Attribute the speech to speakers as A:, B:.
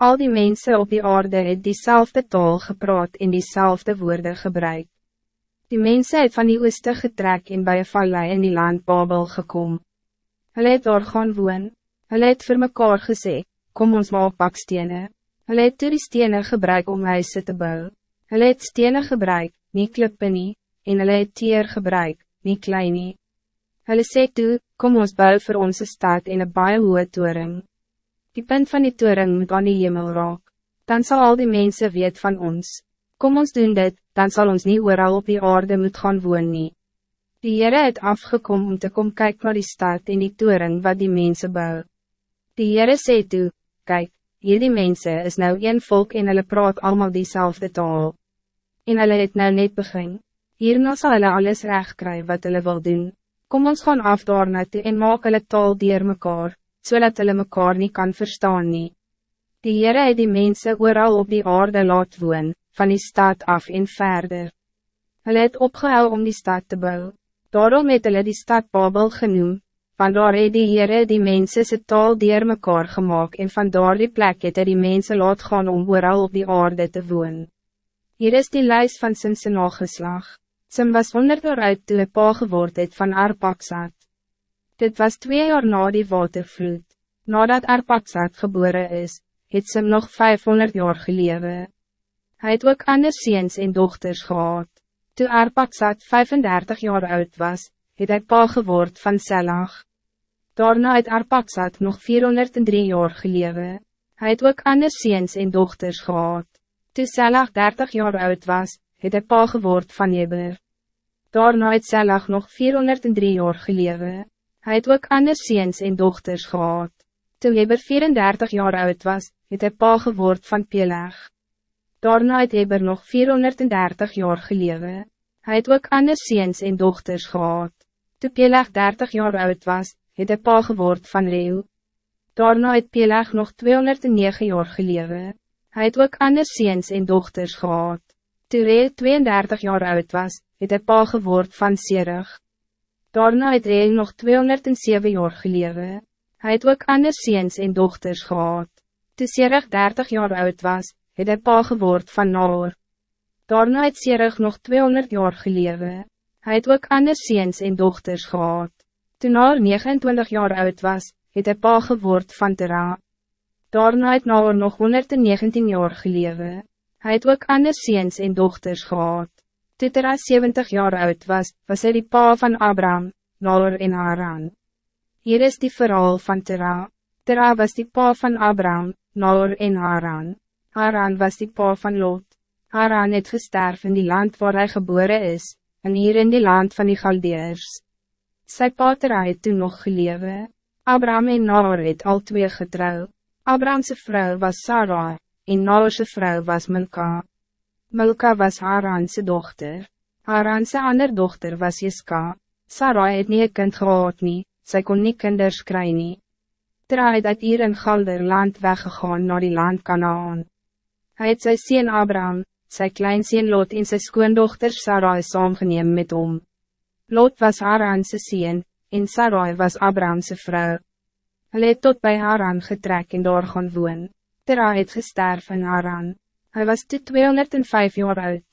A: Al die mensen op die aarde het diezelfde taal gepraat en diezelfde woorden gebruik. Die mensen het van die ooste getrek en bij een vallei in die land Babel gekom. Hulle het daar gaan woon, hulle het vir mekaar gesê, kom ons maak bakstene. Hulle het toe die stene gebruik om huise te bouwen. Hulle het stene gebruik, nie klippe nie, en hulle het teer gebruik, nie klein nie. Hulle sê toe, kom ons bou vir onze stad in een baie hoge toering. Die punt van die toering moet aan die hemel raak. Dan zal al die mensen weet van ons. Kom ons doen dit, dan zal ons niet ooral op die aarde moet gaan woon nie. Die Heere het afgekom om te kom kyk naar die stad en die toering wat die mensen bou. Die Heere sê toe, kyk, hier die mensen is nou een volk en hulle praat allemaal diezelfde taal. En hulle het nou net begin. Hierna sal hulle alles recht kry wat hulle wil doen. Kom ons gaan af daarna toe en maak hulle taal dier mekaar zodat so hulle mekaar niet kan verstaan nie. Die Heere het die mense ooral op die aarde laat woon, van die stad af en verder. Hulle het opgehou om die stad te bouwen. daarom het hulle die stad Babel genoem, want daar het die Heere die mense se taal dier mekaar gemaakt en van daar die plek het hy die mense laat gaan om ooral op die aarde te woon. Hier is die lijst van Simse nageslag. Sim was honderd jaar uit toe hy pa geword het van Arpaksat. Dit was twee jaar na die watervloed. Nadat Arpaksat geboren is, het ze nog 500 jaar gelewe. Hij het ook ander ziens en dochters gehad. Toen Arpaksat 35 jaar oud was, het hij pa geword van Selag. Daarna het Arpaksat nog 403 jaar gelewe. Hij het ook ander ziens en dochters gehad. Toen Selag 30 jaar oud was, het hij pa geword van Jeber. Daarna het Selag nog 403 jaar gelewe. Hij het ook ander ziens en dochters gehad. Toen Heber 34 jaar oud was, het hij pa geword van Peleg. Daarna het Heber nog 430 jaar gelewe. Hij het ook ander ziens en dochters gehad. Toen Peleg 30 jaar oud was, het hij pa geword van Reu. Daarna het Peleg nog 209 jaar gelewe. Hij het ook ander ziens en dochters gehad. Toen Reu 32 jaar oud was, het hij pa geword van Serug. Daarna het hy nog 207 jaar gelewe. Hij het ook ander ziens en dochters gehad. Toe Serig 30 jaar oud was, het hy pa geword van Naor. Daarna het Serig nog 200 jaar gelewe. Hij het ook ander ziens en dochters gehad. Toen Naor 29 jaar oud was, het hy pa geword van Tera. Daarna het Naor nog 119 jaar gelewe. Hij het ook ander ziens en dochters gehad. Toe Tera 70 jaar oud was, was hij die pa van Abraham, Nalor en Haran. Hier is die verhaal van Tera. Tera was die pa van Abraham, Nalor en Haran. Haran was die pa van Lot. Haran het gesterf in die land waar hij geboren is, en hier in die land van die Galdeers. Sy pa Tera het toen nog gelewe. Abraham en Nalor het al twee getrouw. Abrahamse vrouw was Sarah, en Nalorse vrouw was Milka. Milka was Haranse dochter. Haranse ander dochter was Jiska. Sarai het nie kind gehad nie, sy kon nie kinders kry nie. Terwijl het uit hier in Galder land weggegaan naar die land Kanaan. Hij het sy sien Abraham, sy klein sien Lot en sy skoondochter Sarai saamgeneem met hom. Lot was Haranse sien, en Sarai was Abrahamse vrouw. Hij het tot bij Haran getrek en daar gaan woon. Terwijl het gesterf in Haran. Hij was toen 205 jaar oud.